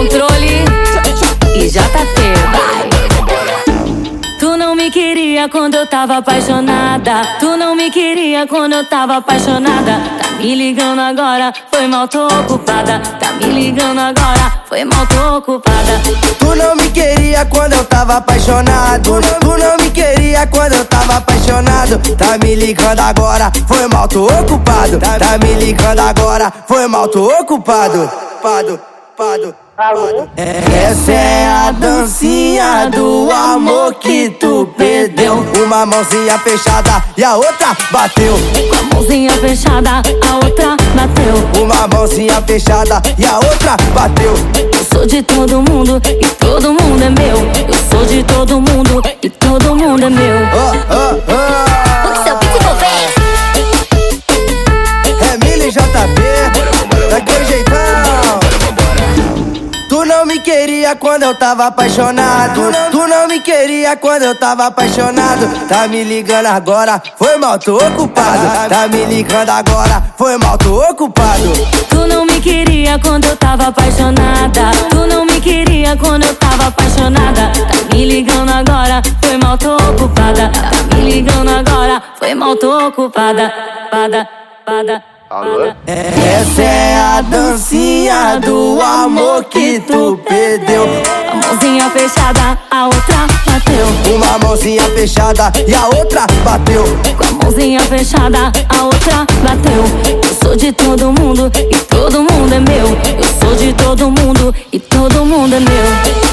controle e JP, vai. Tá tu não me queria quando eu tava apaixonada. Tu não me queria quando eu tava apaixonada. Tá me ligando agora, foi mal, tô ocupada. Tá me ligando agora, foi mal, tô ocupada. Tu não me queria quando eu tava apaixonado. Tu não me queria quando eu tava apaixonado. Tá me ligando agora, foi mal, tô ocupado. Tá me ligando agora, foi mal, tô ocupado. ocupado ocupado. Essa é a dancinha do amor que tu perdeu. Uma mãozinha fechada e a outra bateu. Com a mãozinha fechada, a outra bateu. Uma mãozinha fechada e a outra bateu. Eu sou de todo mundo e todo mundo é meu. Eu sou de todo mundo e todo mundo é meu. Me queria quando eu tava apaixonado. Tu não me queria quando eu tava apaixonado. Tá me ligando agora, foi mal, tô ocupado. Tá me ligando agora, foi mal, tô ocupado. Tu não me queria quando eu tava apaixonada. Tu não me queria quando eu tava apaixonada. Tá me ligando agora, foi mal, tô ocupada. Tá me ligando agora, foi mal, tô ocupada. Pada, pada. Essa é a dancinha do amor que tu perdeu. A mãozinha fechada, a outra bateu. Uma mãozinha fechada e a outra bateu. Com a mãozinha fechada, a outra bateu. Eu sou de todo mundo e todo mundo é meu. Eu sou de todo mundo e todo mundo é meu.